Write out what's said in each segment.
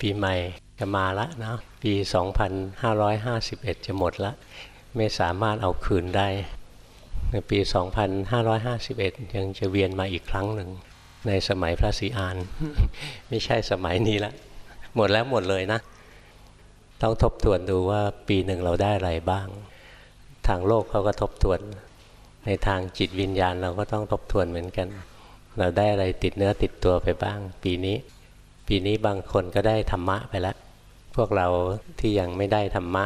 ปีใหม่จะมาละนาะปี 2551 จะหมดละไม่สามารถเอาคืนได้ในปี 2551 ยังจะเวียนมาอีกครั้งหนึ่ง ในสมัยพระศรีอาน ไม่ใช่สมัยนี้ละหมดแล้วหมดเลยนะ ต้องทบทวนดูว่าปีหนึ่งเราได้อะไรบ้าง ทางโลกเขาก็ทบทวน ในทางจิตวิญญาณเราก็ต้องทบทวนเหมือนกัน เราได้อะไรติดเนื้อติดตัวไปบ้าง ปีนี้ ปีนี้บางคนก็ได้ธรรมะไปแล้ว พวกเราที่ยังไม่ได้ธรรมะ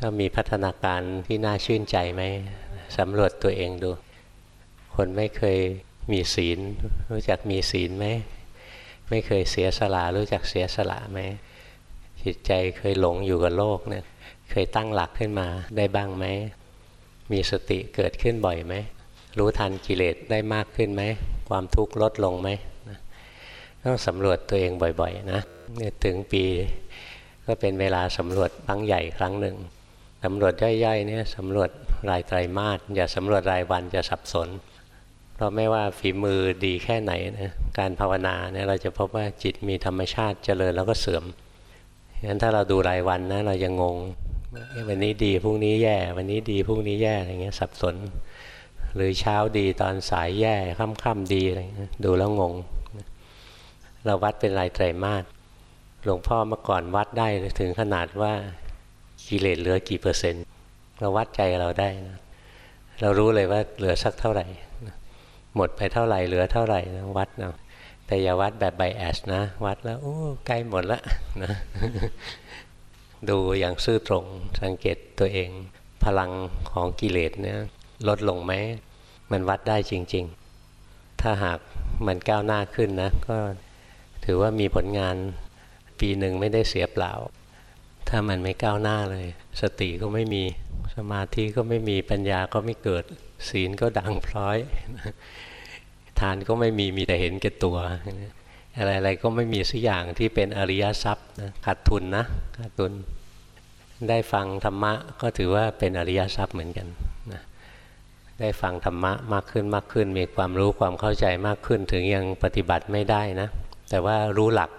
ก็มีพัฒนาการที่น่าชื่นใจไหมสำรวจตัวเองดู คนไม่เคยมีศีล รู้จักมีศีลไหมไม่เคยเสียสละรู้จักเสียสละไหมจิตใจเคยหลงอยู่กับโลกเนี่ยเคยตั้งหลักขึ้นมาได้บ้างไหมมีสติเกิดขึ้นบ่อยไหมรู้ทันกิเลสได้มากขึ้นไหมความทุกข์ลดลงไหม ต้องสำรวจตัวเองบ่อยๆนะเนี่ยถึงปีก็เป็นเวลาสำรวจครั้งใหญ่ครั้งหนึ่งสำรวจย่อยๆเนี่ยสำรวจรายไตรมาสอย่าสำรวจรายวันจะสับสน เพราะไม่ว่าฝีมือดีแค่ไหนนะการภาวนาเนี่ยเราจะพบว่าจิตมีธรรมชาติเจริญแล้วก็เสื่อมงั้นถ้าเราดูรายวันนะเราจะงงวันนี้ดีพรุ่งนี้แย่ วันนี้ดีพรุ่งนี้แย่อะไรเงี้ยสับสน หรือเช้าดีตอนสายแย่ค่ำๆดีอะไรเงี้ยดูแล้วงง เราวัดเป็นรายไตรมาสหลวงพ่อเมื่อก่อนวัดได้ถึงขนาดว่ากิเลสเหลือกี่เปอร์เซ็นต์ เราวัดใจเราได้นะเรารู้เลยว่าเหลือสักเท่าไหร่ หมดไปเท่าไหร่เหลือเท่าไหร่นะวัดเนาะแต่อย่าวัดแบบไบแอสนะ วัดแล้วโอ้ใกล้หมดละนะดูอย่างซื่อตรงสังเกตตัวเอง พลังของกิเลสเนี่ยลดลงไหมมันวัดได้จริง ๆ ถ้าหากมันก้าวหน้าขึ้นนะ ก็ ถือว่ามีผลงานปีหนึ่งไม่ได้เสียเปล่า ถ้ามันไม่ก้าวหน้าเลย สติก็ไม่มีสมาธิก็ไม่มีปัญญาก็ไม่เกิด ศีลก็ดังพร้อย ทานก็ไม่มีมีแต่เห็นแก่ตัว อะไรๆก็ไม่มีสักอย่างที่เป็นอริยทรัพย์นะขาดทุนนะขาดทุน ได้ฟังธรรมะก็ถือว่าเป็นอริยทรัพย์เหมือนกันนะได้ฟังธรรมะมากขึ้นมากขึ้น มีความรู้ความเข้าใจมากขึ้นถึงยังปฏิบัติไม่ได้นะ แต่ว่ารู้หลัก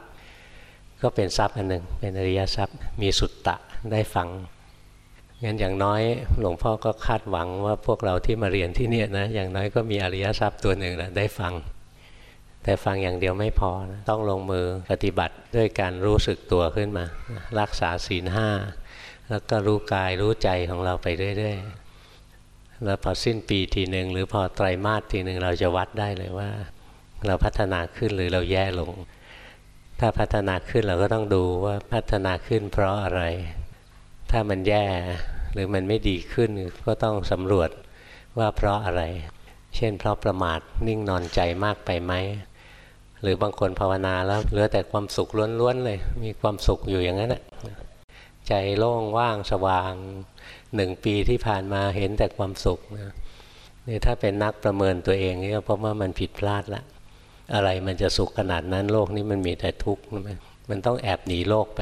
ก็เป็นทรัพย์อันหนึ่งเป็นอริยทรัพย์มีสุตตะได้ฟังงั้นอย่างน้อยหลวงพ่อก็คาดหวังว่าพวกเราที่มาเรียนที่นี่นะอย่างน้อยก็มีอริยทรัพย์ตัวหนึ่งนะได้ฟัง แต่ฟังอย่างเดียวไม่พอนะต้องลงมือปฏิบัติด้วยการรู้สึกตัวขึ้นมา รักษาศีลห้าแล้วก็รู้กายรู้ใจของเราไปเรื่อยๆแล้วพอสิ้นปีทีหนึ่งหรือพอไตรมาสทีหนึ่งเราจะวัดได้เลยว่า เราพัฒนาขึ้นหรือเราแย่ลง ถ้าพัฒนาขึ้นเราก็ต้องดูว่าพัฒนาขึ้นเพราะอะไร ถ้ามันแย่หรือมันไม่ดีขึ้นก็ต้องสำรวจว่าเพราะอะไร เช่น เพราะประมาทนิ่งนอนใจมากไปไหมหรือบางคนภาวนาแล้วเหลือแต่ความสุขล้วนๆเลย มีความสุขอยู่อย่างนั้นแหละใจโล่งว่างสว่างหนึ่งปีที่ผ่านมาเห็นแต่ความสุขนะนี่ถ้าเป็นนักประเมินตัวเองนี่ก็เพราะว่ามันผิดพลาดละ อะไรมันจะสุขขนาดนั้นโลกนี้มันมีแต่ทุกข์มันต้องแอบหนีโลกไป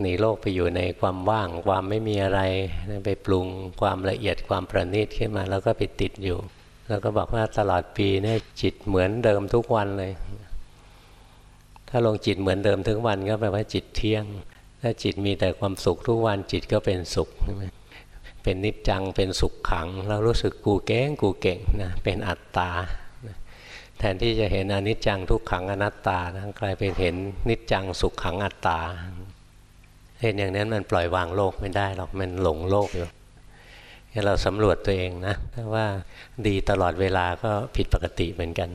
หนีโลกไปอยู่ในความว่าง ความไม่มีอะไรไปปรุงความละเอียดความประณีตขึ้นมา แล้วก็ไปติดอยู่ แล้วก็บอกว่าตลอดปีเนี่ยจิตเหมือนเดิมทุกวันเลย ถ้าลงจิตเหมือนเดิมทุกวันก็แปลว่าจิตเที่ยง ถ้าจิตมีแต่ความสุขทุกวันจิตก็เป็นสุขใช่ไหมเป็นนิจจังเป็นสุขขังเรารู้สึกกูเก่งกูเก่งนะเป็นอัตตา แทนที่จะเห็นอนิจจังทุกขังอนัตตานะกลายเป็นเห็นนิจจังสุขขังอัตตา เห็นอย่างนั้นมันปล่อยวางโลกไม่ได้หรอกมันหลงโลกอยู่เราสำรวจตัวเองนะว่าดีตลอดเวลาก็ผิดปกติเหมือนกัน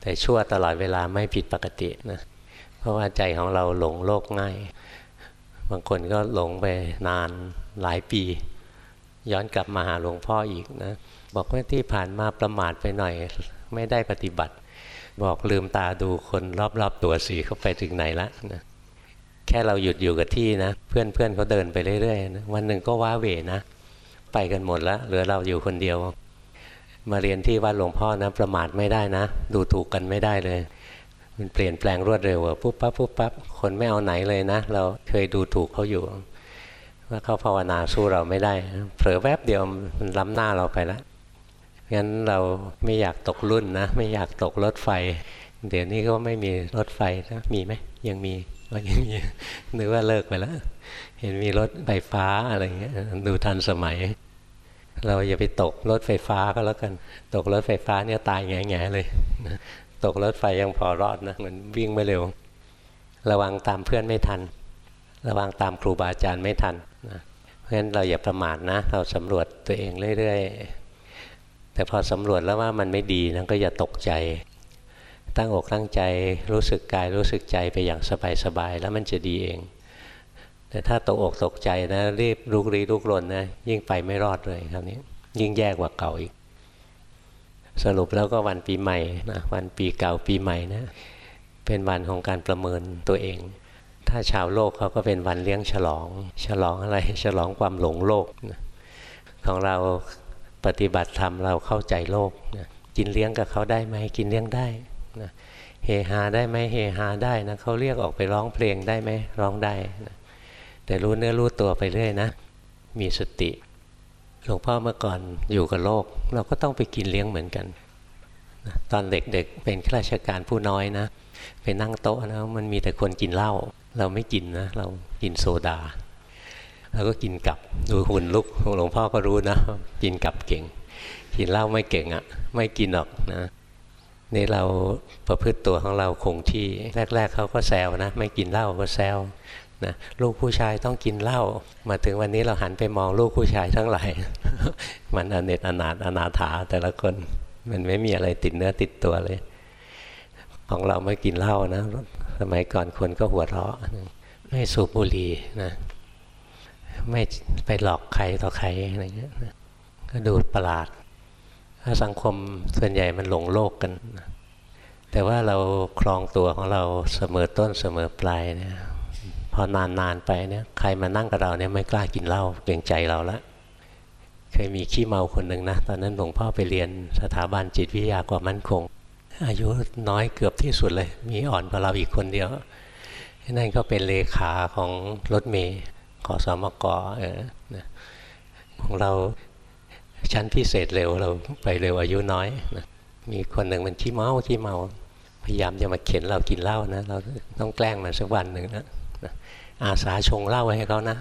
แต่ชั่วตลอดเวลาไม่ผิดปกตินะเพราะว่าใจของเราหลงโลกง่าย บางคนก็หลงไปนานหลายปี ย้อนกลับมาหาหลวงพ่ออีกนะบอกว่าที่ผ่านมาประมาทไปหน่อยไม่ได้ปฏิบัติ บอกลืมตาดูคนรอบๆตัวสีเขาไปถึงไหนละนะแค่เราหยุดอยู่กับที่นะ เพื่อนเพื่อนเขาเดินไปเรื่อยๆนะวันหนึ่งก็ว้าเหวนะไปกันหมดแล้วเหลือเราอยู่คนเดียว มาเรียนที่วัดหลวงพ่อนะประมาทไม่ได้นะ ดูถูกกันไม่ได้เลย มันเปลี่ยนแปลงรวดเร็วอะปุ๊บปั๊บปุ๊บปั๊บคนไม่เอาไหนเลยนะ เราเคยดูถูกเขาอยู่ ว่าเขาภาวนาสู้เราไม่ได้เผลอแวบเดียวมันล้ำหน้าเราไปแล้ว งั้นเราไม่อยากตกรุ่นนะ ไม่อยากตกรถไฟ เดี๋ยวนี้ก็ไม่มีรถไฟนะมีไหมยังมีว่าอย่างนี้นึกว่าเลิกไปแล้ว เห็นมีรถไฟฟ้าอะไรเงี้ยดูทันสมัย เราอย่าไปตกรถไฟฟ้าก็แล้วกัน ตกรถไฟฟ้าเนี่ยตายแง่ๆเลยตกรถไฟยังพอรอดนะมันวิ่งไม่เร็ว ระวังตามเพื่อนไม่ทัน ระวังตามครูบาอาจารย์ไม่ทันนะเพราะฉะนั้นเราอย่าประมาทนะ เราสำรวจตัวเองเรื่อยๆ แต่พอสำรวจแล้วว่ามันไม่ดีนะก็อย่าตกใจ ตั้งอกตั้งใจรู้สึกกายรู้สึกใจไปอย่างสบายๆแล้วมันจะดีเอง แต่ถ้าตกอกตกใจนะรีบลุกรีลุกรนนะยิ่งไปไม่รอดเลยคราวนี้ ยิ่งแย่กว่าเก่าอีก สรุปแล้วก็วันปีใหม่นะวันปีเก่าปีใหม่นะเป็นวันของการประเมินตัวเอง ถ้าชาวโลกเขาก็เป็นวันเลี้ยงฉลอง ฉลองอะไร ฉลองความหลงโลกนะของเรา ปฏิบัติธรรมเราเข้าใจโลกนะกินเลี้ยงกับเขาได้ไหมกินเลี้ยงได้นะเฮฮาได้ไหมเฮฮาได้นะเขาเรียกออกไปร้องเพลงได้ไหมร้องได้นะแต่รู้เนื้อรู้ตัวไปเรื่อยนะ มีสติหลวงพ่อเมื่อก่อนอยู่กับโลก เราก็ต้องไปกินเลี้ยงเหมือนกันนะตอนเด็กๆเป็นข้าราชการผู้น้อยนะไปนั่งโต๊ะนะมันมีแต่คนกินเหล้าเราไม่กินนะ เรากินโซดา เราก็กินกลับดูหุ่นลุกหลวงพ่อก็รู้นะ กินกลับเก่ง กินเหล้าไม่เก่งอะ่ะ ไม่กินหรอกนะนี่เราประพฤติตัวของเราคงที่แรก ๆเขาก็แซวนะ ไม่กินเหล้าก็แซวนะลูกผู้ชายต้องกินเหล้ามาถึงวันนี้เราหันไปมองลูกผู้ชายทั้งหลายมันอเนตอนาถอนาถาแต่ละคนมันไม่มีอะไรติดเนื้อติดตัวเลย ของเราไม่กินเหล้านะสมัยก่อนคนก็หัวเราะไม่สูบบุหรี่นะ ไม่ไปหลอกใครต่อใครอะไรเงี้ยก็ดูประหลาดถ้าสังคมส่วนใหญ่มันหลงโลกกัน แต่ว่าเราครองตัวของเราเสมอต้นเสมอปลายเนี่ยพอนานๆไปเนี่ยใครมานั่งกับเราเนี่ยไม่กล้ากินเหล้าเกรงใจเราละเคยมีขี้เมาคนหนึ่งนะ ตอนนั้นหลวงพ่อไปเรียนสถาบันจิตวิทยากว่ามั่นคง อายุน้อยเกือบที่สุดเลย มีอ่อนกว่าเราอีกคนเดียวนั่นก็เป็นเลขาของรถเมย์ ขอสมกเออของเราชั้นพิเศษเร็วเราไปเร็วอายุน้อยนะมีคนหนึ่งมันขี้เมาขี้เมา พยายามจะมาเข็นเรากินเหล้านะ เราต้องแกล้งมันสักวันหนึ่งนะอาสาชงเหล้าให้เขานะ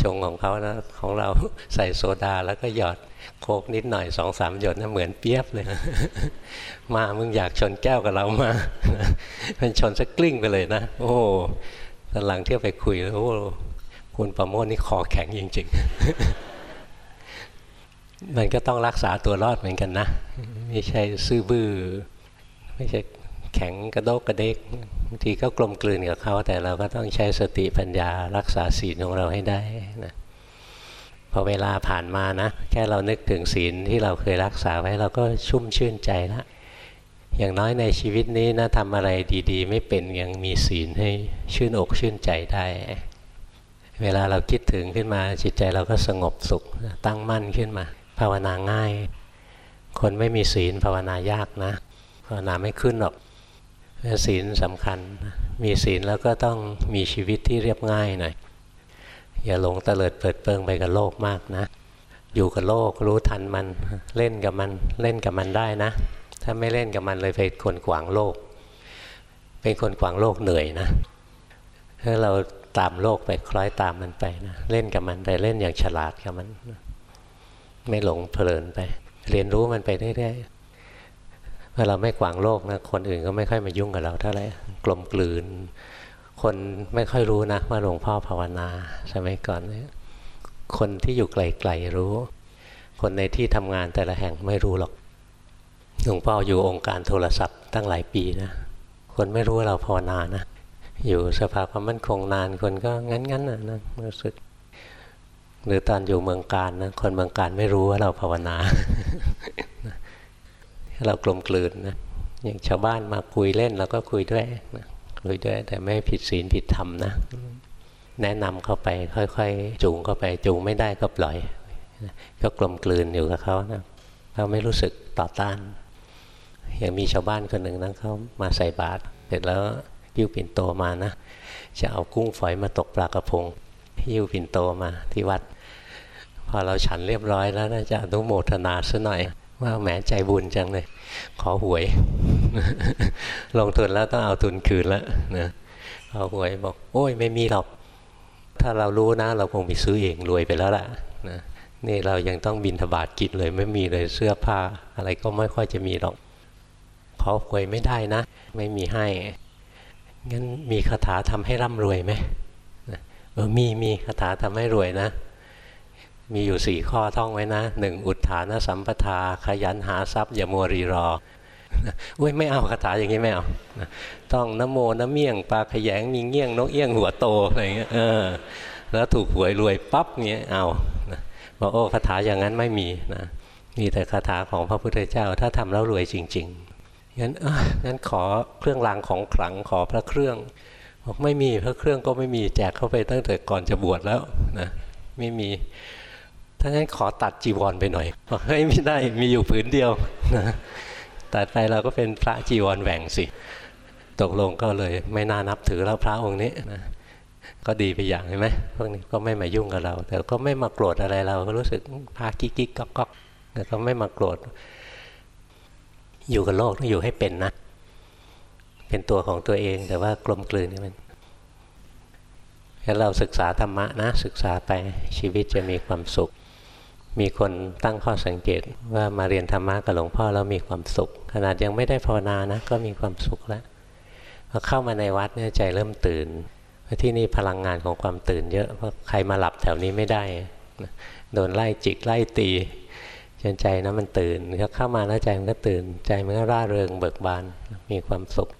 ชงของเขานะของเราใส่โซดาแล้วก็หยอดโคกนิดหน่อยสองสามหยดนะเหมือนเปียบเลยมามึงอยากชนแก้วกับเรามามันชนสักกลิ้งไปเลยนะ โอ้ ตอนหลังเที่ยวไปคุยแล้วโอ้คุณประโมทนี่คอแข็งจริง ๆ มันก็ต้องรักษาตัวรอดเหมือนกันนะ ไม่ใช่ซื่อบื้อ ไม่ใช่แข็งกระโดกกระเดกบางทีก็กลมกลืนกับเขา แต่เราก็ต้องใช้สติปัญญารักษาศีลของเราให้ได้นะพอเวลาผ่านมานะ แค่เรานึกถึงศีลที่เราเคยรักษาไว้เราก็ชุ่มชื่นใจแล้ว อย่างน้อยในชีวิตนี้นะทำอะไรดี ๆ ไม่เป็นยังมีศีลให้ชื่นอกชื่นใจได้ เวลาเราคิดถึงขึ้นมาจิตใจเราก็สงบสุขตั้งมั่นขึ้นมา ภาวนาง่าย คนไม่มีศีลภาวนายากนะ ภาวนาไม่ขึ้นหรอกศีลสำคัญ มีศีลแล้วก็ต้องมีชีวิตที่เรียบง่ายหน่อยอย่าหลงเตลิดเปิดเปิงไปกับโลกมากนะ อยู่กับโลกรู้ทันมันเล่นกับมันเล่นกับมันได้นะ ถ้าไม่เล่นกับมันเลยเป็นคนขวางโลก เป็นคนขวางโลกเหนื่อยนะถ้าเราตามโลกไปคล้อยตามมันไปนะเล่นกับมันแต่เล่นอย่างฉลาดกับมัน ไม่หลงเพลินไป เรียนรู้มันไปเรื่อยๆเมื่อเราไม่ขวางโลกนะคนอื่นก็ไม่ค่อยมายุ่งกับเราเท่าไหร่กลมกลืน คนไม่ค่อยรู้นะว่าหลวงพ่อภาวนาสมัยก่อนเนี่ยคนที่อยู่ไกลๆรู้ คนในที่ทำงานแต่ละแห่งไม่รู้หรอก หลวงพ่ออยู่องค์การโทรศัพท์ตั้งหลายปีนะ คนไม่รู้ว่าเราภาวนานะ อยู่สภาความมั่นคงนานคนก็งั้นๆนะนะรู้สึก หรือตอนอยู่เมืองการนะ คนเมืองการไม่รู้ว่าเราภาวนา เรากลมกลืนนะ อย่างชาวบ้านมาคุยเล่นเราก็คุยด้วยนะคุยด้วย แต่ไม่ผิดศีลผิดธรรมนะ แนะนำเข้าไปค่อยๆ จูงเข้าไปจูงไม่ได้ก็ปล่อย ก็กลมกลืนอยู่กับเขานะเขาไม่รู้สึกต่อต้าน ย่างมีชาวบ้านคนหนึ่งนะเขามาใส่บาตรเสร็จแล้วยิ้วปิ่นโตมานะ จะเอากุ้งฝอยมาตกปลากระพงยิ้วปิ่นโตมาที่วัด พอเราฉันเรียบร้อยแล้วนะจะอนุโมทนาซะหน่อยว่าแหมใจบุญจังเลย ขอหวย ลงทุนแล้วต้องเอาทุนคืนแล้วนะเอาหวยบอก โอ้ยไม่มีหรอก ถ้าเรารู้นะ เราคงไปซื้อเองรวยไปแล้วล่ะนะนี่เรายังต้องบินทบาทกินเลย ไม่มีเลยเสื้อผ้าอะไรก็ไม่ค่อยจะมีหรอก ขอหวยไม่ได้นะ ไม่มีให้ งั้นมีคาถาทำให้ร่ำรวยไหมเออมีมีคาถาทำให้รวยนะ มีอยู่สี่ข้อท่องไว้นะหนึ่งอุทธานสัมปทา ขยันหาทรัพย์อย่ามัวรีรออุ้ยไม่เอาคาถาอย่างนี้ไม่เอาต้องนโมนเมี่ยงปลาขยงมีเงี้ยงนกเอี้ยงหัวโตอะไรเงี้ยเออ แล้วถูกหวยรวยปั๊บเงี้ยเอาบอกโอ้คาถาอย่างนั้นไม่มีนะมีแต่คาถาของพระพุทธเจ้า ถ้าทำแล้วรวยจริง ๆ งั้นงั้นขอเครื่องรางของขลังขอพระเครื่องบอกไม่มีพระเครื่องก็ไม่มีแจกเข้าไปตั้งแต่ก่อนจะบวชแล้วนะไม่มีถ้างั้นขอตัดจีวรไปหน่อยบอกเฮ้ยไม่ได้มีอยู่ผืนเดียวนะตัดไปเราก็เป็นพระจีวรแหว่งสิ ตกลงก็เลยไม่น่านับถือแล้วพระองค์นี้นะก็ดีไปอย่างใช่ไหมพวกนี้ก็ไม่มายุ่งกับเรา แต่ก็ไม่มาโกรธอะไรเราก็รู้สึกพากิ๊กกิ๊กก๊อกก๊อกแต่ก็ไม่มาโกรธ อยู่กับโลกต้องอยู่ให้เป็นนะ เป็นตัวของตัวเองแต่ว่ากลมกลืนนี่มันถ้าเราศึกษาธรรมะนะ ศึกษาไปชีวิตจะมีความสุข มีคนตั้งข้อสังเกตว่ามาเรียนธรรมะกับหลวงพ่อแล้วมีความสุข ขนาดยังไม่ได้ภาวนานะ ก็มีความสุขแล้วพอเข้ามาในวัดเนี่ยใจเริ่มตื่นที่นี่พลังงานของความตื่นเยอะเพราะใครมาหลับแถวนี้ไม่ได้โดนไล่จิกไล่ตี จนใจนะมันตื่นเข้ามาแล้วใจมันก็ตื่น ใจมันก็ร่าเริงเบิกบานมีความสุข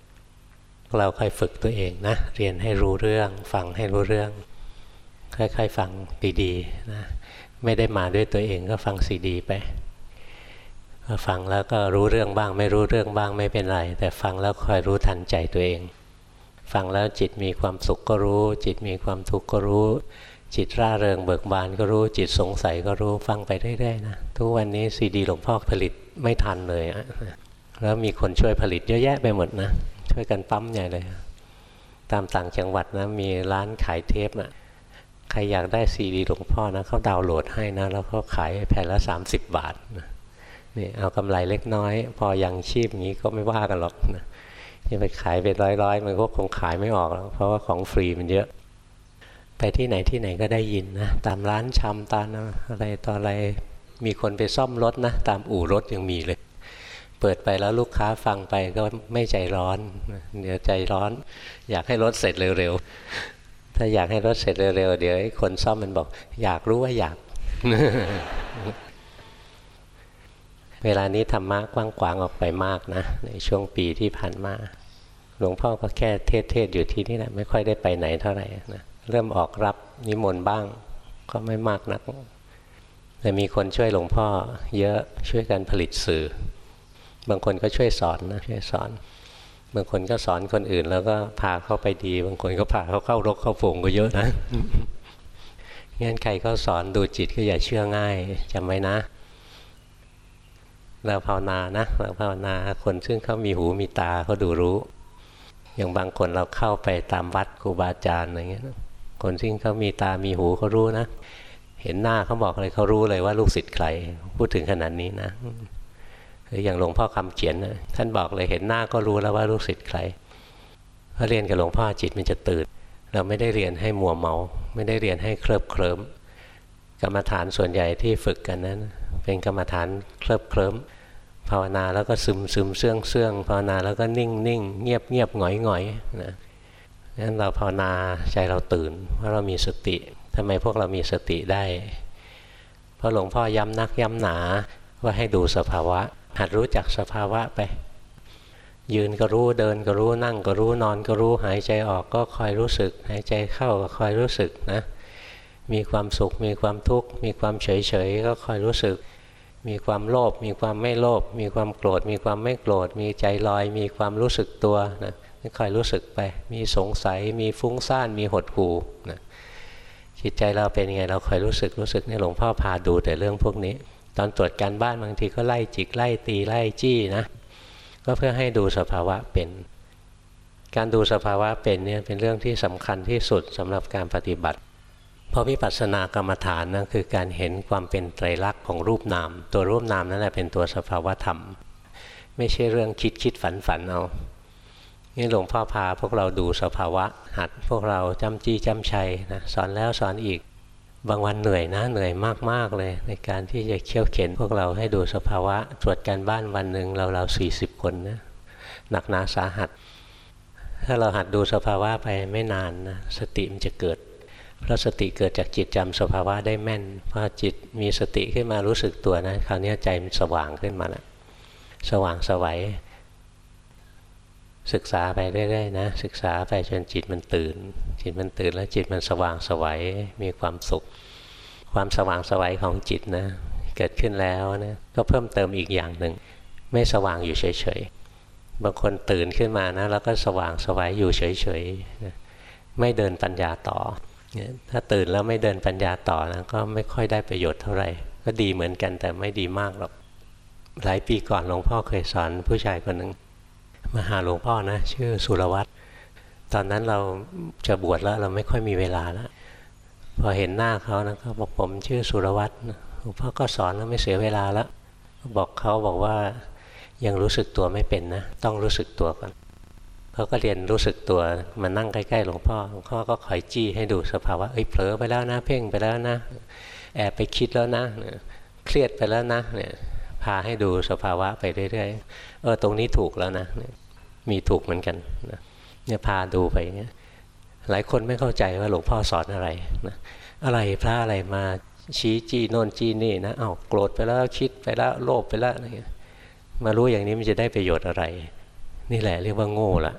เราค่อยฝึกตัวเองนะ เรียนให้รู้เรื่อง ฟังให้รู้เรื่อง ค่อยๆฟังดีๆนะไม่ได้มาด้วยตัวเองก็ฟังซีดีไปฟังแล้วก็รู้เรื่องบ้าง ไม่รู้เรื่องบ้างไม่เป็นไร แต่ฟังแล้วคอยรู้ทันใจตัวเอง ฟังแล้วจิตมีความสุขก็รู้ จิตมีความทุกข์ก็รู้ จิตร่าเริงเบิกบานก็รู้จิตสงสัยก็รู้ฟังไปเรื่อยๆนะทุกวันนี้ซีดีหลวงพ่อผลิตไม่ทันเลยแล้วมีคนช่วยผลิตเยอะแยะไปหมดนะ ช่วยกันปั๊มใหญ่เลย ตามต่างจังหวัดนะมีร้านขายเทปนะ่ะใครอยากได้ซีดีหลวงพ่อนะเขาดาวน์โหลดให้นะ แล้วเขาขายแผ่นละ 30 บาทนี่เอากำไรเล็กน้อย พอยังชีพนี้ก็ไม่ว่ากันหรอกนะจะไปขายเป็นร้อยๆ มันก็คงขายไม่ออกแล้วเพราะว่าของฟรีมันเยอะ ไปที่ไหนที่ไหนก็ได้ยินนะตามร้านชำตามอะไรต่ออะไรมีคนไปซ่อมรถนะ ตามอู่รถยังมีเลย เปิดไปแล้วลูกค้าฟังไปก็ไม่ใจร้อนเดี๋ยวใจร้อน อยากให้รถเสร็จเร็วๆถ้าอยากให้รถเสร็จเร็วๆเดี๋ยวคนซ่อมมันบอก อยากรู้ว่าอยาก เวลานี้ธรรมะกว้างขวางออกไปมากนะ ในช่วงปีที่ผ่านมา หลวงพ่อก็แค่เทศเทศอยู่ที่นี่แหละไม่ค่อยได้ไปไหนเท่าไหร่นะ เริ่มออกรับนิมนต์บ้าง ก็ไม่มากนัก แต่มีคนช่วยหลวงพ่อ เยอะช่วยกันผลิตสื่อ บางคนก็ช่วยสอนนะช่วยสอน บางคนก็สอนคนอื่น แล้วก็พาเข้าไปดี บางคนก็พาเขาเข้ารกเข้าฝงก็เยอะนะงั้นใครเขาสอนดูจิตก็อย่าเชื่อง่ายจำไว้นะ เราภาวนานะเราภาวนาคนซึ่งเขามีหูมีตาเขาดูรู้ อย่างบางคนเราเข้าไปตามวัดครูบาอาจารย์อะไรเงี้ย คนซึ่งเขามีตามีหูเขารู้นะ เห็นหน้าเขาบอกเลยเขารู้เลยว่าลูกศิษย์ใคร พูดถึงขนาดนี้นะหรืออย่างหลวงพ่อคำเขียนนะท่านบอกเลยเห็นหน้าก็รู้แล้วว่าลูกศิษย์ใครพอเรียนกับหลวงพ่อจิตมันจะตื่น เราไม่ได้เรียนให้มัวเมา ไม่ได้เรียนให้เคลิบเคลิ้มกรรมฐานส่วนใหญ่ที่ฝึกกันนั้น เป็นกรรมฐานเคลิบเคลิ้มภาวนาแล้วก็ซึมซึมเสื่องเสื่องภาวนาแล้วก็นิ่งนิ่งเงียบเงียบหงอยหงอยนะ นั้นเราภาวนาใจเราตื่นว่าเรามีสติทำไมพวกเรามีสติได้ เพราะหลวงพ่อย้ำนักย้ำหนาว่าให้ดูสภาวะ หัดรู้จักสภาวะไป ยืนก็รู้เดินก็รู้นั่งก็รู้นอนก็รู้หายใจออกก็คอยรู้สึก หายใจเข้าก็คอยรู้สึกนะ มีความสุขมีความทุกข์มีความเฉยเฉยก็คอยรู้สึก มีความโลภมีความไม่โลภมีความโกรธ มีความไม่โกรธ มีใจลอย มีความรู้สึกตัวนะ คอยรู้สึกไป มีสงสัย มีฟุ้งซ่าน มีหดหู่นะจิตใจเราเป็นยังไง เราคอยรู้สึกรู้สึกนี่หลวงพ่อพาดูแต่เรื่องพวกนี้ ตอนตรวจการบ้านบางทีก็ไล่จิกไล่ตีไล่จี้นะ ก็เพื่อให้ดูสภาวะเป็น การดูสภาวะเป็นเนี่ยเป็นเรื่องที่สำคัญที่สุดสำหรับการปฏิบัติ เพราะวิปัสสนากรรมฐานนั่นคือการเห็นความเป็นไตรลักษณ์ของรูปนาม ตัวรูปนามนั่นแหละเป็นตัวสภาวะธรรม ไม่ใช่เรื่องคิดคิดฝันฝันเอา นี่หลวงพ่อพาพวกเราดูสภาวะ หัดพวกเราจำจี้จำชัยนะสอนแล้วสอนอีก บางวันเหนื่อยนะเหนื่อยมากๆเลย ในการที่จะเขี่ยวเข็นพวกเราให้ดูสภาวะตรวจการบ้านวันหนึ่งเราเราสี่สิบคนนะหนักหนาสาหัส ถ้าเราหัดดูสภาวะไปไม่นานนะสติมันจะเกิดเพราะสติเกิดจากจิตจำสภาวะได้แม่นพอจิตมีสติขึ้นมารู้สึกตัวนะคราวนี้ใจมันสว่างขึ้นมาแล้วสว่างสวัย ศึกษาไปเรื่อยๆนะศึกษาไปจนจิตมันตื่น จิตมันตื่นแล้วจิตมันสว่างสวัยมีความสุข ความสว่างสวัยของจิตนะ เกิดขึ้นแล้วนะก็เพิ่มเติมอีกอย่างหนึ่ง ไม่สว่างอยู่เฉยๆบางคนตื่นขึ้นมานะแล้วก็สว่างสวัยอยู่เฉยๆนะไม่เดินปัญญาต่อถ้าตื่นแล้วไม่เดินปัญญาต่อนะก็ไม่ค่อยได้ประโยชน์เท่าไหร่ ก็ดีเหมือนกันแต่ไม่ดีมากหรอกหลายปีก่อนหลวงพ่อเคยสอนผู้ชายคนหนึ่ง มาหาหลวงพ่อนะ ชื่อสุรวัตรตอนนั้นเราจะบวชแล้วเราไม่ค่อยมีเวลาแล้วพอเห็นหน้าเขานะเขาบอกผมชื่อสุรวัตรหลวงพ่อก็สอนแล้วไม่เสียเวลาแล้วบอกเขาบอกว่ายังรู้สึกตัวไม่เป็นนะ ต้องรู้สึกตัวก่อนเขาก็เรียนรู้สึกตัวมานั่งใกล้ๆหลวงพ่อหลวงพ่อก็คอยจี้ให้ดูสภาวะเอ้ยเผลอไปแล้วนะ เพ่งไปแล้วนะ แอบไปคิดแล้วนะเครียดไปแล้วนะเนี่ยพาให้ดูสภาวะไปเรื่อยๆเออตรงนี้ถูกแล้วนะ มีถูกเหมือนกันนะเนี่ยพาดูไปเงี้ยหลายคนไม่เข้าใจว่าหลวงพ่อสอนอะไรนะอะไรพระอะไรมาชี้จี้โน่นจี้นี่นะเอา้าโกรธไปแล้วคิดไปแล้วโลภไปแล้วอะไรมารู้อย่างนี้มันจะได้ประโยชน์อะไร นี่แหละเรียกว่าโง่ละ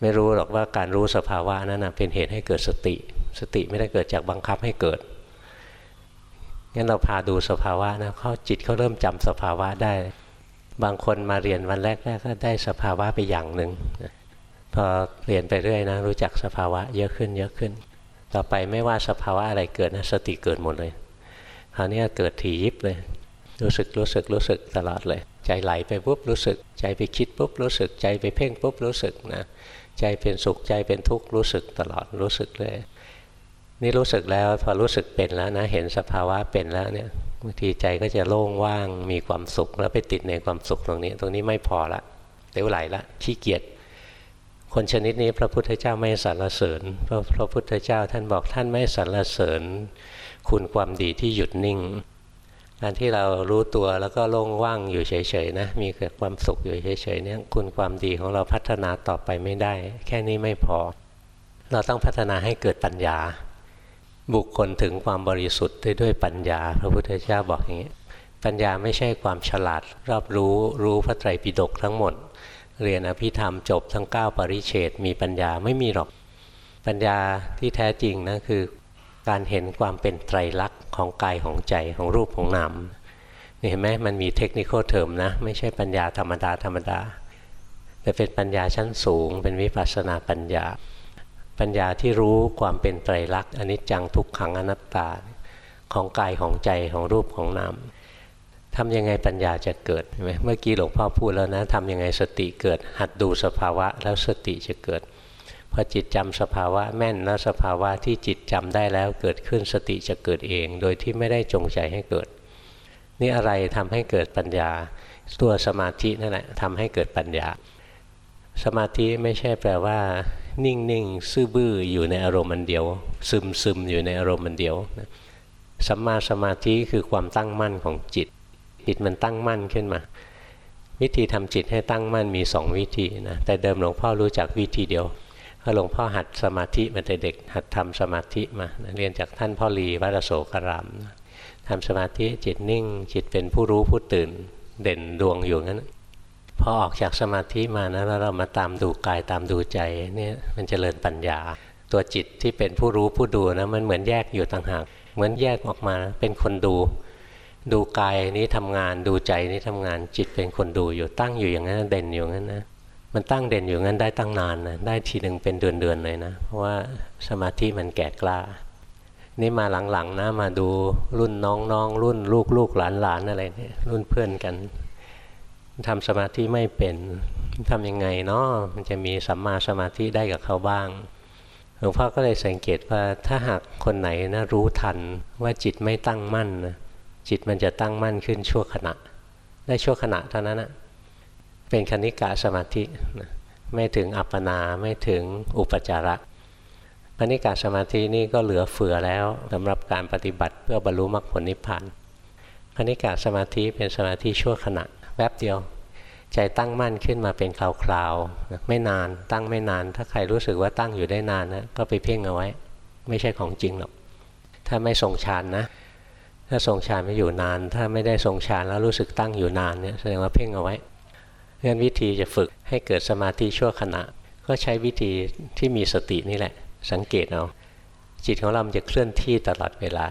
ไม่รู้หรอกว่าการรู้สภาวะนั้นนะเป็นเหตุให้เกิดสติ สติไม่ได้เกิดจากบังคับให้เกิดงั้นเราพาดูสภาวะนะเขาจิตเขาเริ่มจำสภาวะได้ บางคนมาเรียนวันแรกๆก็ได้สภาวะไปอย่างหนึ่งพอเรียนไปเรื่อยนะรู้จักสภาวะเยอะขึ้นเยอะขึ้น ต่อไปไม่ว่าสภาวะอะไรเกิดนะสติเกิดหมดเลยคราวนี้เกิดถี่ยิบเลย รู้สึกรู้สึกรู้สึกตลอดเลย ใจไหลไปปุ๊บรู้สึก ใจไปคิดปุ๊บรู้สึก ใจไปเพ่งปุ๊บรู้สึกนะใจเป็นสุขใจเป็นทุกข์รู้สึกตลอดรู้สึกเลย นี่รู้สึกแล้วพอรู้สึกเป็นแล้วนะเห็นสภาวะเป็นแล้วเนี่ยบางทีใจก็จะโล่งว่างมีความสุขแล้วไปติดในความสุขตรงนี้ ตรงนี้ไม่พอละเดี๋ยวไหลละขี้เกียจคนชนิดนี้พระพุทธเจ้าไม่สรรเสริญเพราะพระพุทธเจ้าท่านบอกท่านไม่สรรเสริญ คุณความดีที่หยุดนิ่งการที่เรารู้ตัวแล้วก็โล่งว่างอยู่เฉยๆนะมีเกิดความสุขอยู่เฉยๆเนี่ยคุณความดีของเราพัฒนาต่อไปไม่ได้ แค่นี้ไม่พอ เราต้องพัฒนาให้เกิดปัญญา บุคคลถึงความบริสุทธิ์ได้ด้วยปัญญา พระพุทธเจ้าบอกอย่างนี้ ปัญญาไม่ใช่ความฉลาดรอบรู้รู้พระไตรปิฎกทั้งหมด เรียนอภิธรรมจบทั้ง 9 ปริเฉดมีปัญญาไม่มีหรอก ปัญญาที่แท้จริงนะคือการเห็นความเป็นไตรลักษณ์ของกายของใจของรูปของนามนี่เห็นไหมมันมีเทคนิคเทอมนะ ไม่ใช่ปัญญาธรรมดาธรรมดา แต่เป็นปัญญาชั้นสูง เป็นวิปัสสนาปัญญา ปัญญาที่รู้ความเป็นไตรลักษณ์อนิจจังทุกขังอนัตตาของกายของใจของรูปของนามทำยังไงปัญญาจะเกิดเมื่อกี้หลวงพ่อพูดแล้วนะทำยังไงสติเกิด หัดดูสภาวะแล้วสติจะเกิดพอจิตจำสภาวะแม่นแล้วสภาวะที่จิตจำได้แล้วเกิดขึ้นสติจะเกิดเอง โดยที่ไม่ได้จงใจให้เกิด นี่อะไรทำให้เกิดปัญญา ตัวสมาธินั่นแหละทำให้เกิดปัญญา สมาธิไม่ใช่แปลว่า นิ่งนิ่งซื่อบื้ออยู่ในอารมณ์มันเดียว ซึมซึมอยู่ในอารมณ์มันเดียวสัมมาสมาธิคือความตั้งมั่นของจิต จิตมันตั้งมั่นขึ้นมา วิธีทำจิตให้ตั้งมั่นมีสองวิธีนะแต่เดิมหลวงพ่อรู้จักวิธีเดียวพอหลวงพ่อหัดสมาธิมาแต่เด็ก หัดทำสมาธิมาเรียนจากท่านพ่อรีวัดโสกรามทำสมาธิจิตนิ่ง จิตเป็นผู้รู้ผู้ตื่น เด่นดวงอยู่งั้น พอออกจากสมาธิมานะแล้วเรามาตามดูกายตามดูใจนี่มันจเจริญปัญญา ตัวจิตที่เป็นผู้รู้ผู้ดูนะมันเหมือนแยกอยู่ต่างหากเหมือนแยกออกมาเป็นคนดู ดูกายนี้ทำงานดูใจนี้ทำงานจิตเป็นคนดูอยู่ตั้งอยู่อย่างนั้นเด่นอยู่งั้นนะมันตั้งเด่นอยู่งั้นได้ตั้งนานนะได้ทีหนึ่งเป็นเดือนๆเลยนะเพราะว่าสมาธิมันแก่กล้านี่มาหลังๆนะมาดูรุ่นน้องๆรุ่นลูกๆหลานๆอะไรเนี่ยรุ่นเพื่อนกัน ทำสมาธิไม่เป็นทำยังไงเนาะมันจะมีสัมมาสมาธิได้กับเขาบ้างหลวงพ่อก็เลยสังเกตว่าถ้าหากคนไหนนะรู้ทันว่าจิตไม่ตั้งมั่นนะจิตมันจะตั้งมั่นขึ้นชั่วขณะ ได้ชั่วขณะเท่านั้นนะเป็นคณิกะสมาธินะไม่ถึงอัปปนาไม่ถึงอุปจาระพนิกาสมาธินี่ก็เหลือเฟือแล้วสำหรับการปฏิบัติเพื่อบรรลุมรรคผลนิพพานพนิกาสมาธิเป็นสมาธิชั่วขณะ แวบเดียว ใจตั้งมั่นขึ้นมาเป็นคราวๆไม่นาน ตั้งไม่นาน ถ้าใครรู้สึกว่าตั้งอยู่ได้นานนะก็ไปเพ่งเอาไว้ ไม่ใช่ของจริงหรอกถ้าไม่ทรงฌานนะ ถ้าทรงฌานไม่อยู่นาน ถ้าไม่ได้ทรงฌานแล้วรู้สึกตั้งอยู่นานเนี่ยแสดงว่าเพ่งเอาไว้เงื่อนวิธีจะฝึกให้เกิดสมาธิชั่วขณะ ก็ใช้วิธีที่มีสตินี่แหละ สังเกตเอาจิตของเราจะเคลื่อนที่ตลอดเวลา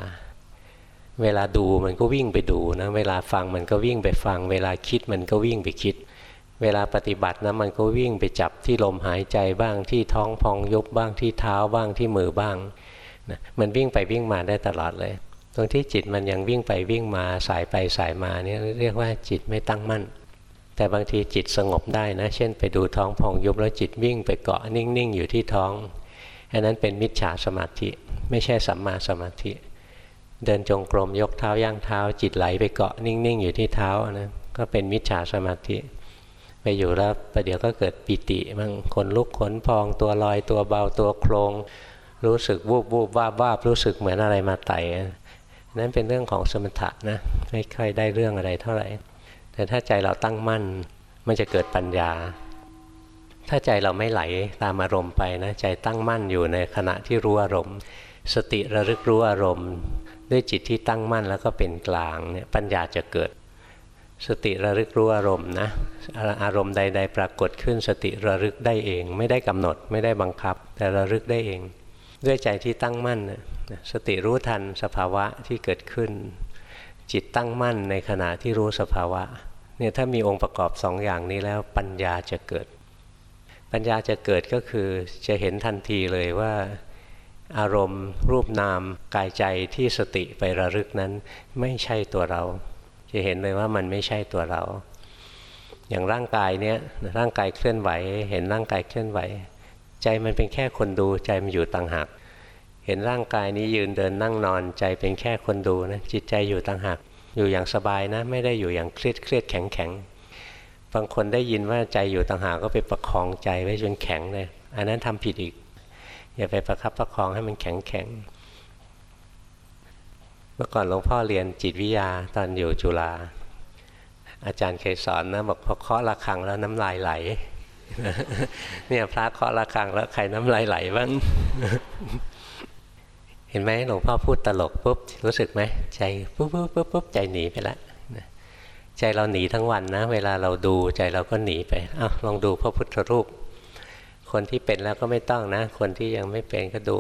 เวลาดูมันก็วิ่งไปดูนะ เวลาฟังมันก็วิ่งไปฟัง เวลาคิดมันก็วิ่งไปคิด เวลาปฏิบัตินะมันก็วิ่งไปจับที่ลมหายใจบ้างที่ท้องพองยุบบ้างที่เท้าบ้างที่มือบ้างนะมันวิ่งไปวิ่งมาได้ตลอดเลย ตรงที่จิตมันยังวิ่งไปวิ่งมาสายไปสายมาเนี่ยเรียกว่าจิตไม่ตั้งมั่น แต่บางทีจิตสงบได้นะ เช่น ไปดูท้องพองยุบแล้วจิตวิ่งไปเกาะนิ่งๆอยู่ที่ท้องอันนั้นเป็นมิจฉาสมาธิ ไม่ใช่สัมมาสมาธิ เดินจงกรมยกเท้าย่างเท้า จิตไหลไปเกาะนิ่ง ๆ อยู่ที่เท้านะก็เป็นมิจฉาสมาธิไปอยู่แล้วประเดี๋ยวก็เกิดปิติบ้างขนลุกขนพองตัวลอยตัวเบาตัวโครง รู้สึกวูบวูบวาบวาบรู้สึกเหมือนอะไรมาไต่นั่นเป็นเรื่องของสมถะนะไม่ค่อยได้เรื่องอะไรเท่าไหร่ แต่ถ้าใจเราตั้งมั่นมันจะเกิดปัญญา ถ้าใจเราไม่ไหลตามอารมณ์ไปนะใจตั้งมั่นอยู่ในขณะที่รู้อารมณ์ สติระลึกรู้อารมณ์ ด้วยจิตที่ตั้งมั่นแล้วก็เป็นกลางเนี่ยปัญญาจะเกิด สติระลึกรู้อารมณ์นะอารมณ์ใด ๆ ปรากฏขึ้นสติระลึกได้เอง ไม่ได้กำหนดไม่ได้บังคับ แต่ระลึกได้เอง ด้วยใจที่ตั้งมั่นสติรู้ทันสภาวะที่เกิดขึ้น จิตตั้งมั่นในขณะที่รู้สภาวะเนี่ยถ้ามีองค์ประกอบสองอย่างนี้แล้วปัญญาจะเกิด ปัญญาจะเกิดก็คือจะเห็นทันทีเลยว่า อารมณ์รูปนามกายใจที่สติไประลึกนั้น ไม่ใช่ตัวเรา จะเห็นเลยว่ามันไม่ใช่ตัวเรา อย่างร่างกายเนี้ยร่างกายเคลื่อนไหว เห็นร่างกายเคลื่อนไหว ใจมันเป็นแค่คนดูใจมันอยู่ต่างหากเห็นร่างกายนี้ยืนเดินนั่งนอนใจเป็นแค่คนดูนะจิตใจอยู่ต่างหากอยู่อย่างสบายนะ ไม่ได้อยู่อย่างเครียดเครียดแข็งแข็งบางคนได้ยินว่าใจอยู่ต่างหากก็ไปประคองใจไว้จนแข็งเลยอันนั้นทำผิดอีก อย่าไปประคับประคองให้มันแข็งแข็งเมื่อก่อนหลวงพ่อเรียนจิตวิทยาตอนอยู่จุฬาอาจารย์เคยสอนนะบอกพอเคาะระฆังแล้วน้ำลายไหล เนี่ยพระเคาะระฆังแล้วใครน้ำลายไหลบ้างเห็นไหมหลวงพ่อพูดตลกปุ๊บรู้สึกไหมใจปุ๊บปุ๊บปุ๊บปุ๊บใจหนีไปละใจเราหนีทั้งวันนะ เวลาเราดูใจเราก็หนีไปอ้าวลองดูพระพุทธรูป คนที่เป็นแล้วก็ไม่ต้องนะ คนที่ยังไม่เป็นก็ดู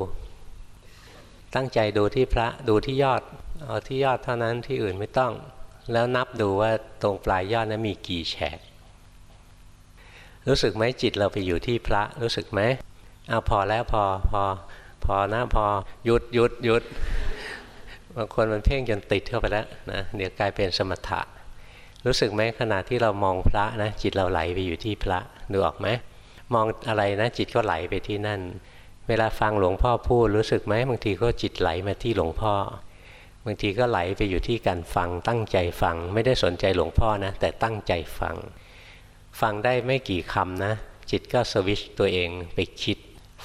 ตั้งใจดูที่พระดูที่ยอดเอาที่ยอดเท่านั้นที่อื่นไม่ต้อง แล้วนับดูว่าตรงปลายยอดนั้นมีกี่แฉก รู้สึกไหมจิตเราไปอยู่ที่พระรู้สึกไหมเอาพอแล้วพอพอพอนะพอหยุดหยุดหยุดบางคนมันเพ่งจนติดเข้าไปแล้วนะเดี๋ยวกลายเป็นสมถะ รู้สึกไหมขณะที่เรามองพระนะจิตเราไหลไปอยู่ที่พระดูออกไหม มองอะไรนะจิตก็ไหลไปที่นั่น เวลาฟังหลวงพ่อพูดรู้สึกไหมบางทีก็จิตไหลมาที่หลวงพ่อ บางทีก็ไหลไปอยู่ที่การฟังตั้งใจฟัง ไม่ได้สนใจหลวงพ่อนะ แต่ตั้งใจฟัง ฟังได้ไม่กี่คำนะ จิตก็สวิชตัวเองไปคิด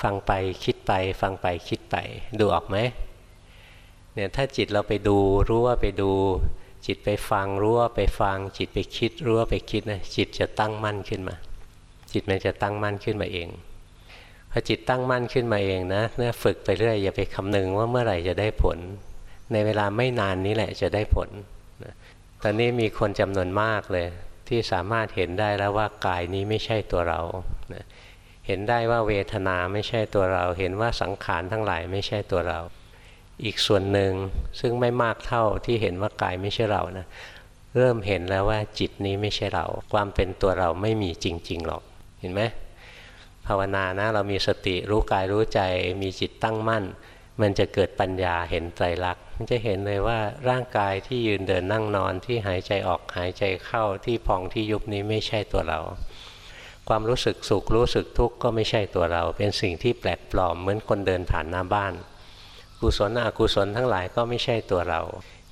ฟังไปคิดไป ฟังไปคิดไป ดูออกไหมเนี่ยถ้าจิตเราไปดูรู้ว่าไปดู จิตไปฟังรู้ว่าไปฟัง จิตไปคิดรู้ว่าไปคิดนะจิตจะตั้งมั่นขึ้นมา จิตมันจะตั้งมั่นขึ้นมาเองพอจิตตั้งมั่นขึ้นมาเองนะเนี่ยฝึกไปเรื่อยอย่าไปคำนึงว่าเมื่อไหร่จะได้ผล ในเวลาไม่นานนี้แหละจะได้ผลตอนนี้มีคนจำนวนมากเลย ที่สามารถเห็นได้แล้วว่ากายนี้ไม่ใช่ตัวเราเห็นได้ว่าเวทนาไม่ใช่ตัวเรา เห็นว่าสังขารทั้งหลายไม่ใช่ตัวเรา อีกส่วนหนึ่งซึ่งไม่มากเท่าที่เห็นว่ากายไม่ใช่เรานะเริ่มเห็นแล้วว่าจิตนี้ไม่ใช่เรา ความเป็นตัวเราไม่มีจริงๆหรอก เห็นไหมภาวนานะเรามีสติรู้กายรู้ใจมีจิตตั้งมั่น มันจะเกิดปัญญาเห็นไตรลักษณ์มันจะเห็นเลยว่าร่างกายที่ยืนเดินนั่งนอนที่หายใจออกหายใจเข้าที่พองที่ยุบนี้ไม่ใช่ตัวเรา ความรู้สึกสุขรู้สึกทุกข์ก็ไม่ใช่ตัวเรา เป็นสิ่งที่แปลกปลอมเหมือนคนเดินผ่านหน้าบ้าน กุศลอกุศลทั้งหลายก็ไม่ใช่ตัวเรา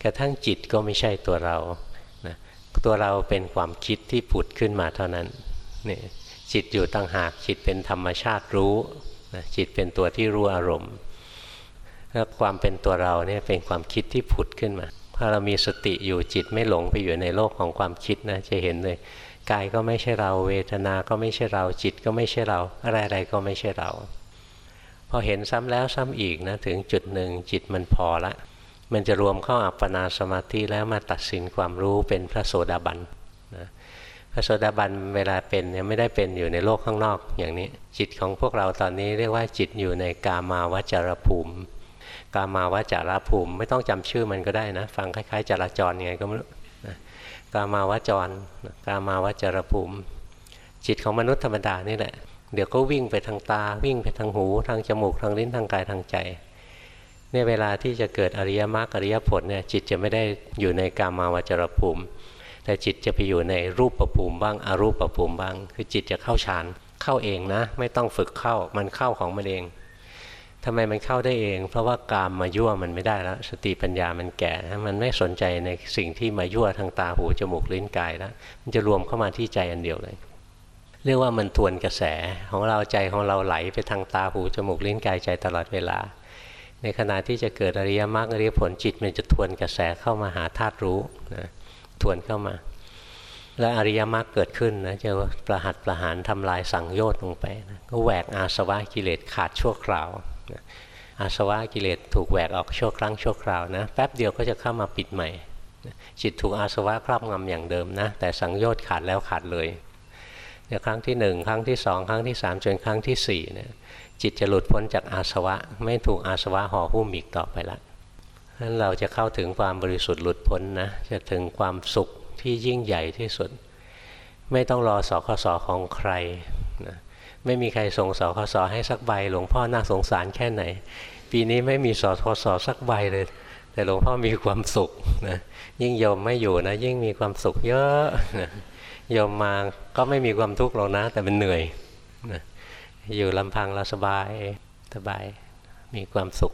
กระทั่งจิตก็ไม่ใช่ตัวเรานะตัวเราเป็นความคิดที่ผุดขึ้นมาเท่านั้นนี่ จิตอยู่ต่างหากจิตเป็นธรรมชาติรู้นะจิตเป็นตัวที่รู้อารมณ์แล้วความเป็นตัวเราเนี่ยเป็นความคิดที่ผุดขึ้นมาถ้าเรามีสติอยู่จิตไม่หลงไปอยู่ในโลกของความคิดนะจะเห็นเลยกายก็ไม่ใช่เรา เวทนา ก็ไม่ใช่เรา จิตก็ไม่ใช่เรา อะไรๆก็ไม่ใช่เรา พอเห็นซ้ำแล้วซ้ำอีกนะถึงจุดหนึ่งจิตมันพอละ มันจะรวมเข้าอัปปนาสมาธิแล้วมาตัดสินความรู้เป็นพระโสดาบันนะ ระโสดาบันเวลาเป็นเนี่ยไม่ได้เป็นอยู่ในโลกข้างนอกอย่างนี้ จิตของพวกเราตอนนี้เรียกว่าจิตอยู่ในกามาวจรภูมิ กามาวจรภูมิ ไม่ต้องจำชื่อมันก็ได้นะ ฟังคล้ายๆจราจรยังไงก็ไม่รู้กามาวจร กามาวจรภูมิ จิตของมนุษย์ธรรมดานี่แหละ เดี๋ยวก็วิ่งไปทางตา วิ่งไปทางหู ทางจมูก ทางลิ้น ทางกาย ทางใจเนี่ยเวลาที่จะเกิดอริยมรรคอริยผลเนี่ยจิตจะไม่ได้อยู่ในกามาวจรภูมิ แต่จิตจะไปอยู่ในรูปประภูมิบ้างอรูปประภูมิบ้าง คือจิตจะเข้าฌานเข้าเองนะ ไม่ต้องฝึกเข้ามันเข้าของมันเองทำไมมันเข้าได้เอง เพราะว่ากามมายั่วมันไม่ได้แล้วสติปัญญามันแก่มันไม่สนใจในสิ่งที่มายั่วทางตาหูจมูกลิ้นกายแล้วมันจะรวมเข้ามาที่ใจอันเดียวเลย เรียกว่ามันทวนกระแสของเราใจของเราไหลไปทางตาหูจมูกลิ้นกายใจตลอดเวลา ในขณะที่จะเกิดอริยมรรคอริยผลจิตมันจะทวนกระแสเข้ามาหาธาตุรู้นะ ทวนเข้ามา แล้วอริยมรรคเกิดขึ้นนะจะประหัตประหารทำลายสังโยชน์ลงไปนะก็แหวกอาสวะกิเลสขาดชั่วคราวอาสวะกิเลสถูกแหวกออกชั่วครั้งชั่วคราวนะแป๊บเดียวก็จะเข้ามาปิดใหม่ จิตถูกอาสวะครอบงำอย่างเดิมนะ แต่สังโยชน์ขาดแล้วขาดเลยเดี๋ยวครั้งที่หนึ่งครั้งที่สองครั้งที่สามจนครั้งที่สี่เนี่ยจิตจะหลุดพ้นจากอาสวะ ไม่ถูกอาสวะห่อหุ้มอีกต่อไปละ นั้นเราจะเข้าถึงความบริสุทธิ์หลุดพ้นนะ จะถึงความสุขที่ยิ่งใหญ่ที่สุด ไม่ต้องรอสคสของใครนะไม่มีใครส่งสคสให้สักใบ หลวงพ่อน่าสงสารแค่ไหน ปีนี้ไม่มีสคสสักใบเลย แต่หลวงพ่อมีความสุขนะยิ่งโยมไม่อยู่นะ ยิ่งมีความสุขเยอะนะโยมมาก็ไม่มีความทุกข์หรอกนะ แต่มันเหนื่อยนะอยู่ลำพังเราสบายสบายมีความสุข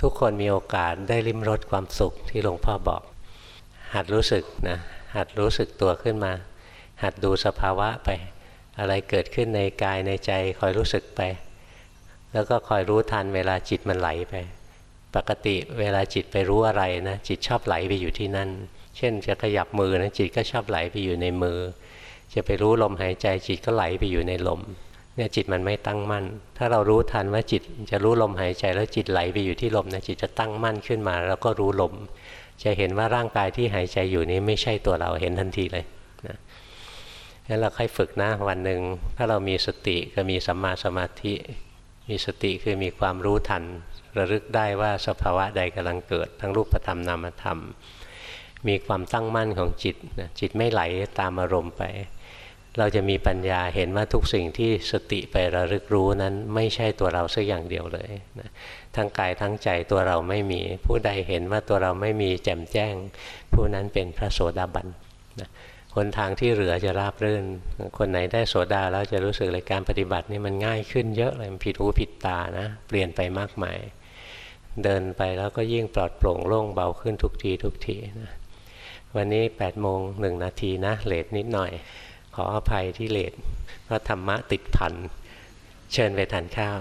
ทุกคนมีโอกาสได้ริมรสความสุขที่หลวงพ่อบอก หัดรู้สึกนะหัดรู้สึกตัวขึ้นมา หัดดูสภาวะไป อะไรเกิดขึ้นในกายในใจคอยรู้สึกไป แล้วก็คอยรู้ทันเวลาจิตมันไหลไป ปกติเวลาจิตไปรู้อะไรนะจิตชอบไหลไปอยู่ที่นั่น เช่นจะขยับมือนะจิตก็ชอบไหลไปอยู่ในมือ จะไปรู้ลมหายใจจิตก็ไหลไปอยู่ในลม เนี่ยจิตมันไม่ตั้งมั่น ถ้าเรารู้ทันว่าจิตจะรู้ลมหายใจแล้วจิตไหลไปอยู่ที่ลมนะจิตจะตั้งมั่นขึ้นมา แล้วก็รู้ลม จะเห็นว่าร่างกายที่หายใจอยู่นี้ไม่ใช่ตัวเราเห็นทันทีเลยนะงั้นเราค่อยฝึกนะวันหนึ่งถ้าเรามีสติก็มีสัมมาสมาธิ มีสติคือมีความรู้ทัน ระลึกได้ว่าสภาวะใดกำลังเกิด ทั้งรูปธรรมนามธรรม มีความตั้งมั่นของจิตจิตไม่ไหลตามอารมณ์ไป เราจะมีปัญญาเห็นว่าทุกสิ่งที่สติไประลึกรู้นั้นไม่ใช่ตัวเราสักอย่างเดียวเลยนะทั้งกายทั้งใจตัวเราไม่มี ผู้ใดเห็นว่าตัวเราไม่มีแจ่มแจ้ง ผู้นั้นเป็นพระโสดาบันนะคนทางที่เหลือจะราบรื่น คนไหนได้โสดาแล้วจะรู้สึกเลยการปฏิบัตินี่มันง่ายขึ้นเยอะเลยผิดหูผิดตานะ เปลี่ยนไปมากมาย เดินไปแล้วก็ยิ่งปลอดโปร่งโล่งเบาขึ้นทุกทีทุกทีนะวันนี้8ปดโมงหนึ่งนาทีนะเลทนิดหน่อย ขออภัยที่เลทเพราะธรรมะติดพันเชิญไปทานข้าว